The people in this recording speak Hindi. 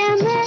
कदम